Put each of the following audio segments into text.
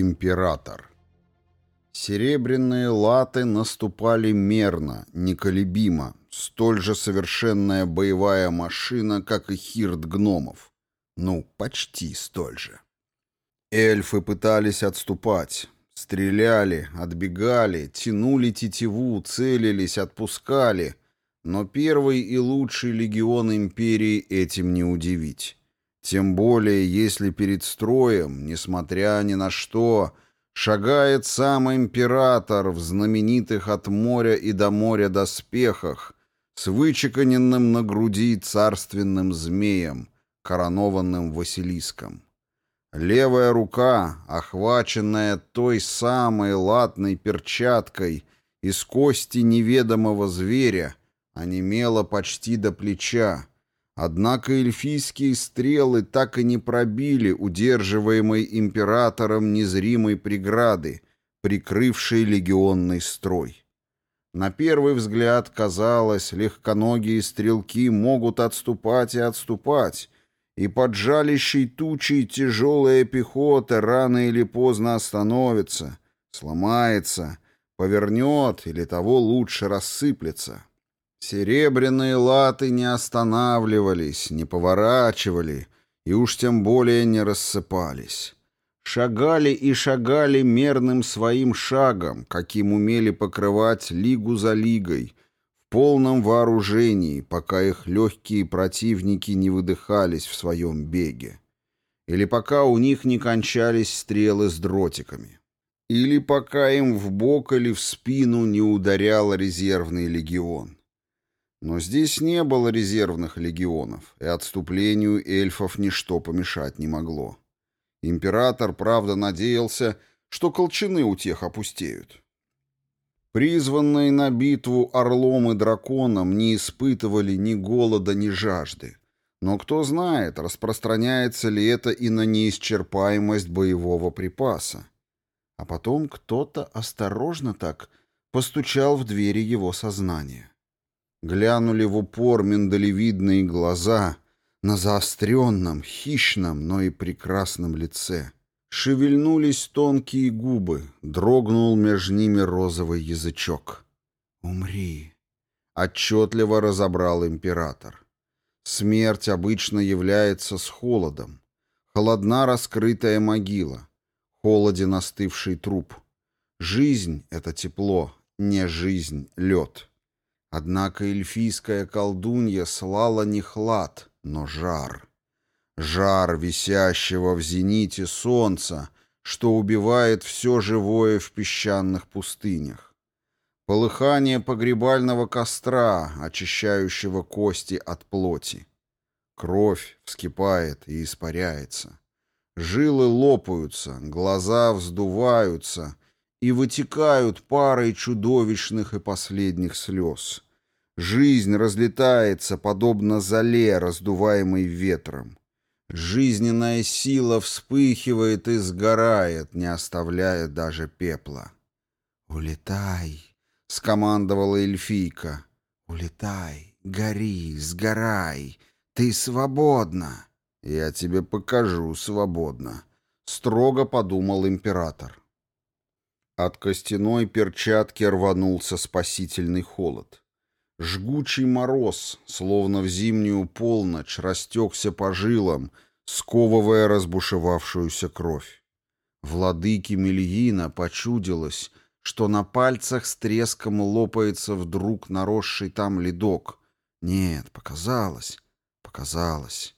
Император. Серебряные латы наступали мерно, неколебимо, столь же совершенная боевая машина, как и хирт гномов. Ну, почти столь же. Эльфы пытались отступать. Стреляли, отбегали, тянули тетиву, целились, отпускали. Но первый и лучший легион империи этим не удивить. Тем более, если перед строем, несмотря ни на что, шагает сам император в знаменитых от моря и до моря доспехах, с вычеканенным на груди царственным змеем, коронованным Василиском. Левая рука, охваченная той самой латной перчаткой из кости неведомого зверя, онемела почти до плеча, Однако эльфийские стрелы так и не пробили удерживаемой императором незримой преграды, прикрывшей легионный строй. На первый взгляд казалось, легконогие стрелки могут отступать и отступать, и под жалящей тучей тяжелая пехота рано или поздно остановится, сломается, повернет или того лучше рассыплется. Серебряные латы не останавливались, не поворачивали и уж тем более не рассыпались. Шагали и шагали мерным своим шагом, каким умели покрывать лигу за лигой, в полном вооружении, пока их легкие противники не выдыхались в своем беге. Или пока у них не кончались стрелы с дротиками. Или пока им в бок или в спину не ударял резервный легион. Но здесь не было резервных легионов, и отступлению эльфов ничто помешать не могло. Император, правда, надеялся, что колчаны у тех опустеют. Призванные на битву орлом и драконом не испытывали ни голода, ни жажды. Но кто знает, распространяется ли это и на неисчерпаемость боевого припаса. А потом кто-то осторожно так постучал в двери его сознания. Глянули в упор миндалевидные глаза на заостренном, хищном, но и прекрасном лице. Шевельнулись тонкие губы, дрогнул между ними розовый язычок. «Умри!» — отчетливо разобрал император. Смерть обычно является с холодом. Холодна раскрытая могила, холоден остывший труп. Жизнь — это тепло, не жизнь — лед. Однако эльфийская колдунья слала не хлад, но жар. Жар, висящего в зените солнца, что убивает все живое в песчаных пустынях. Полыхание погребального костра, очищающего кости от плоти. Кровь вскипает и испаряется. Жилы лопаются, глаза вздуваются и вытекают парой чудовищных и последних слез. Жизнь разлетается, подобно зале, раздуваемой ветром. Жизненная сила вспыхивает и сгорает, не оставляя даже пепла. «Улетай!» — скомандовала эльфийка. «Улетай! Гори! Сгорай! Ты свободна!» «Я тебе покажу свободно!» — строго подумал император. От костяной перчатки рванулся спасительный холод. Жгучий мороз, словно в зимнюю полночь, растекся по жилам, сковывая разбушевавшуюся кровь. Владыке Мельина почудилось, что на пальцах с треском лопается вдруг наросший там ледок. Нет, показалось, показалось.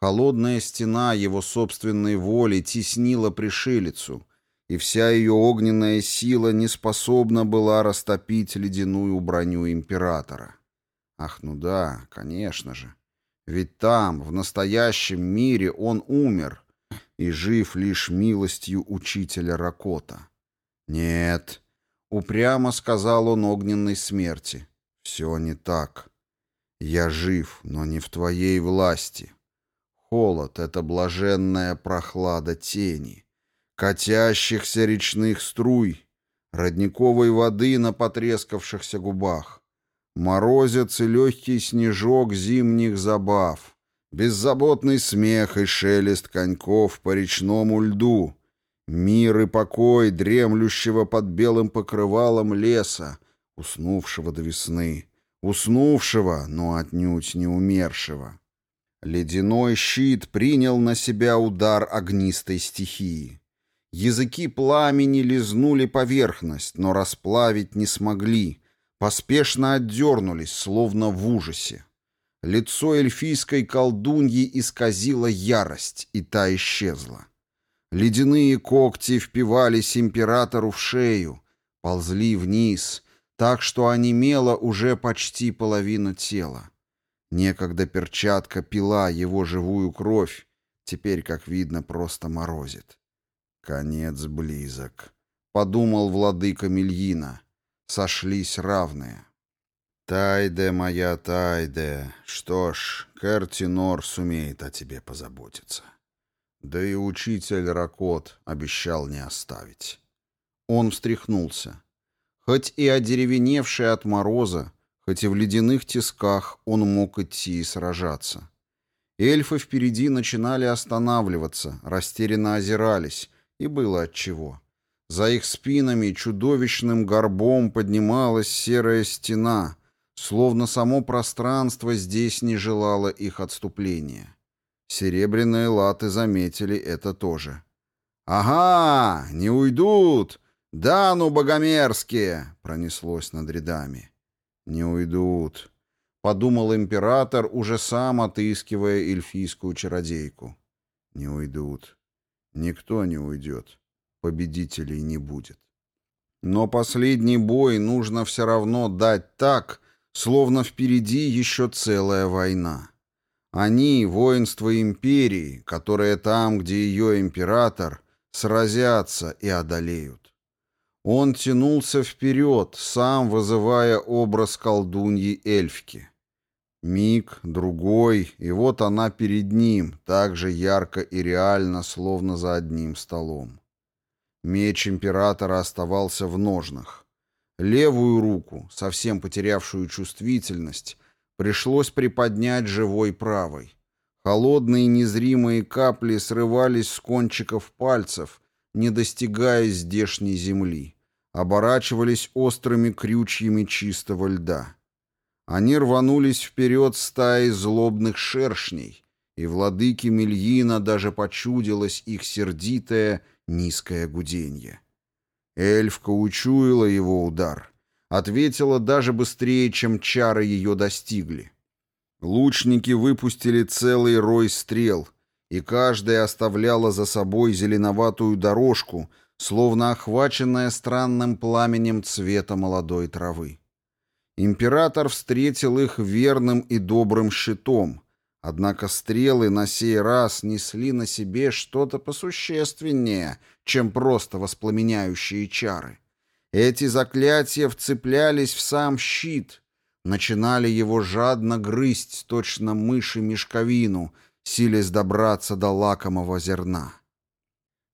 Холодная стена его собственной воли теснила пришелицу, и вся ее огненная сила не способна была растопить ледяную броню императора. Ах, ну да, конечно же. Ведь там, в настоящем мире, он умер и жив лишь милостью учителя Ракота. Нет, упрямо сказал он огненной смерти. Все не так. Я жив, но не в твоей власти. Холод — это блаженная прохлада тени катящихся речных струй, родниковой воды на потрескавшихся губах, морозец и легкий снежок зимних забав, беззаботный смех и шелест коньков по речному льду, мир и покой дремлющего под белым покрывалом леса, уснувшего до весны, уснувшего, но отнюдь не умершего. Ледяной щит принял на себя удар огнистой стихии. Языки пламени лизнули поверхность, но расплавить не смогли. Поспешно отдернулись, словно в ужасе. Лицо эльфийской колдуньи исказило ярость, и та исчезла. Ледяные когти впивались императору в шею, ползли вниз, так что онемела уже почти половину тела. Некогда перчатка пила его живую кровь, теперь, как видно, просто морозит. «Конец близок», — подумал владыка Мельина. «Сошлись равные». «Тайде моя Тайде, что ж, Кертинор сумеет о тебе позаботиться». Да и учитель Ракот обещал не оставить. Он встряхнулся. Хоть и одеревеневший от мороза, хоть и в ледяных тисках он мог идти и сражаться. Эльфы впереди начинали останавливаться, растерянно озирались, и было отчего. За их спинами чудовищным горбом поднималась серая стена, словно само пространство здесь не желало их отступления. Серебряные латы заметили это тоже. «Ага! Не уйдут! Да ну, богомерзкие!» — пронеслось над рядами. «Не уйдут!» — подумал император, уже сам отыскивая эльфийскую чародейку. «Не уйдут. Никто не уйдет. Победителей не будет. Но последний бой нужно все равно дать так, словно впереди еще целая война. Они, воинство империи, которое там, где ее император, сразятся и одолеют. Он тянулся вперед, сам вызывая образ колдуньи эльфки. Миг, другой, и вот она перед ним, так же ярко и реально, словно за одним столом. Меч императора оставался в ножнах. Левую руку, совсем потерявшую чувствительность, пришлось приподнять живой правой. Холодные незримые капли срывались с кончиков пальцев, не достигая здешней земли, оборачивались острыми крючьями чистого льда. Они рванулись вперед стаи злобных шершней, и владыке Мельина даже почудилось их сердитое низкое гуденье. Эльфка учуяла его удар, ответила даже быстрее, чем чары ее достигли. Лучники выпустили целый рой стрел, и каждая оставляла за собой зеленоватую дорожку, словно охваченная странным пламенем цвета молодой травы. Император встретил их верным и добрым щитом, однако стрелы на сей раз несли на себе что-то посущественнее, чем просто воспламеняющие чары. Эти заклятия вцеплялись в сам щит, начинали его жадно грызть, точно мыши мешковину, силясь добраться до лакомого зерна.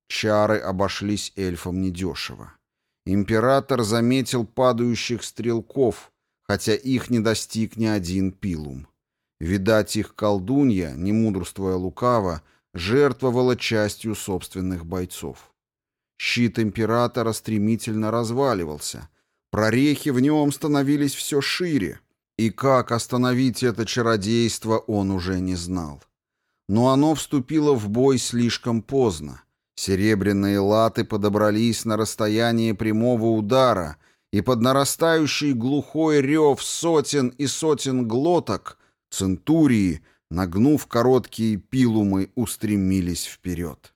Чары обошлись эльфам недешево. Император заметил падающих стрелков, хотя их не достиг ни один пилум. Видать, их колдунья, не мудрствуя лукаво, жертвовала частью собственных бойцов. Щит императора стремительно разваливался. Прорехи в нем становились все шире, и как остановить это чародейство он уже не знал. Но оно вступило в бой слишком поздно. Серебряные латы подобрались на расстояние прямого удара — и под нарастающий глухой рев сотен и сотен глоток центурии, нагнув короткие пилумы, устремились вперед.